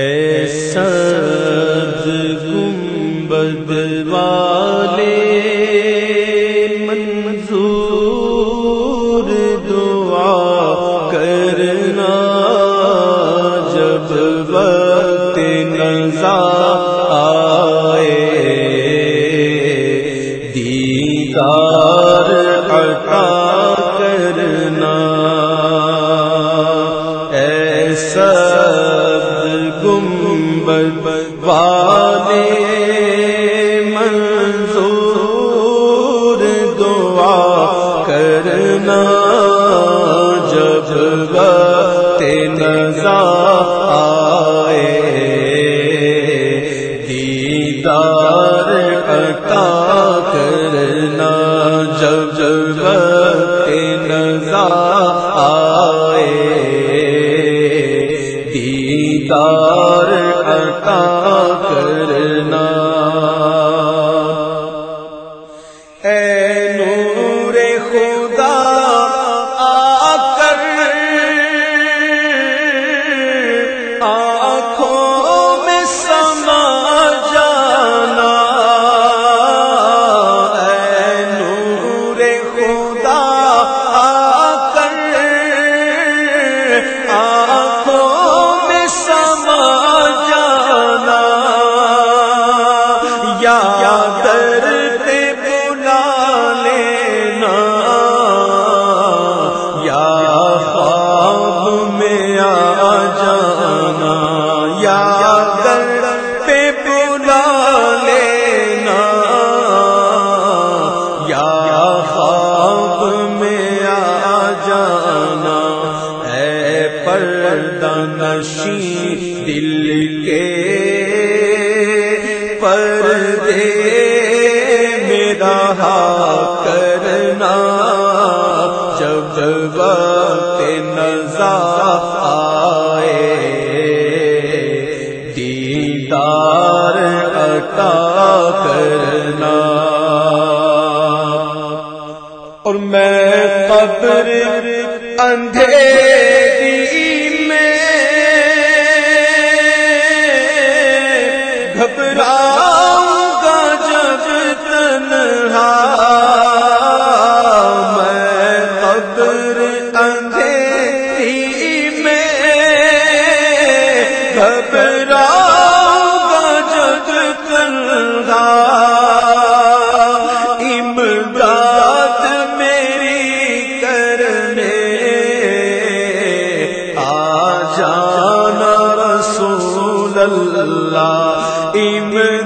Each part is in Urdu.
ایسا گنبد والے منظور دعا کرنا کرنا جب وقت نظا آئے۔ دیدار عطا کرنا جب پردہ نشی دل کے پردے میرا کرنا، جب وقت نزا آئے، دیدار عطا کرنا۔ اور میں قبر اندھیری تنہا امداد میری کرنے۔ آ جانا رسول اللہ۔ امداد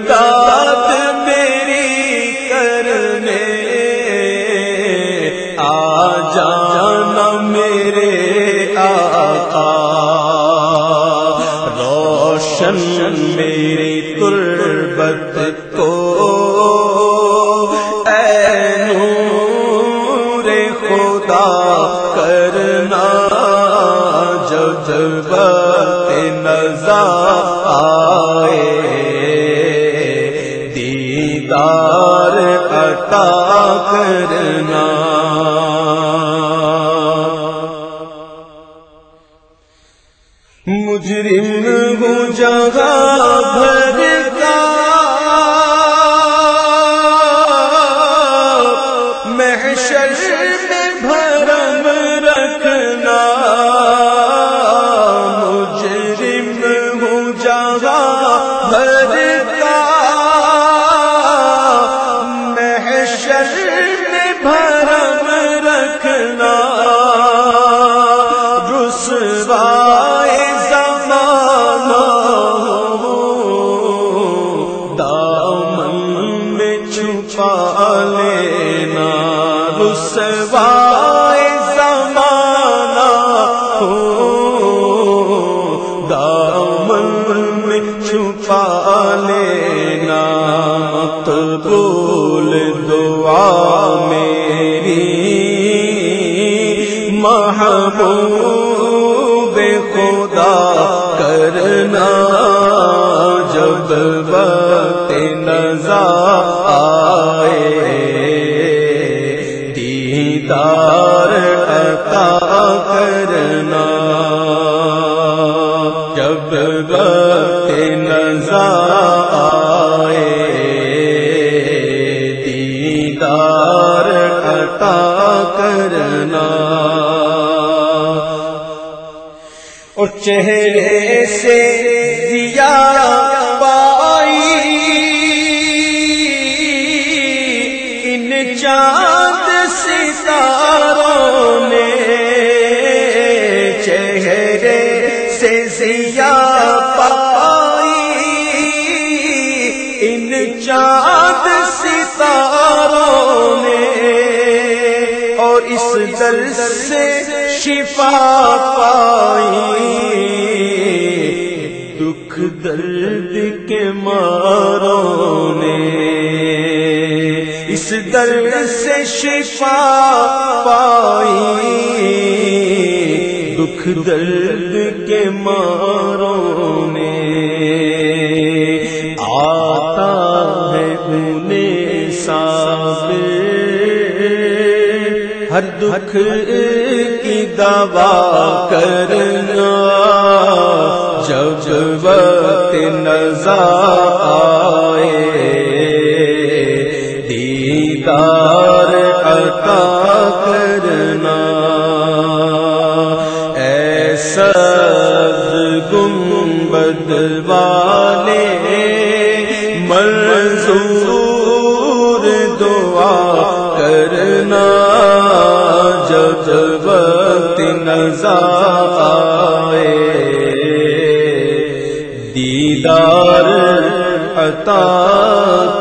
روشن میری تربت کو، اے نور خدا کرنا، جب وقت نزا آئے، دیدار عطا کرنا۔ مجرم ہوں جگہ بھر کا۔ محشر میں بھرم رکھنا۔ مجرم ہوں جگہ بھر کا۔ محشر میں بھرم رکھنا۔ چھپا لینا رسوا جب وقت نظا آئے دیدار عطا کرنا۔ اور چہرے سے دیا سے پائی، ان چاند ستاروں نے اور اس در سے شفا پائی۔ دکھ درد کے ماروں نے، اس درد سے شفا پائی۔ درد کے ماروں نے آتا ہے انہیں سابر ہر دکھ کی دوا کرنا، جب وقت نظر گنبد والے منظور دعا کرنا جب وقت نظر آئے دیدار عطا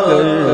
کر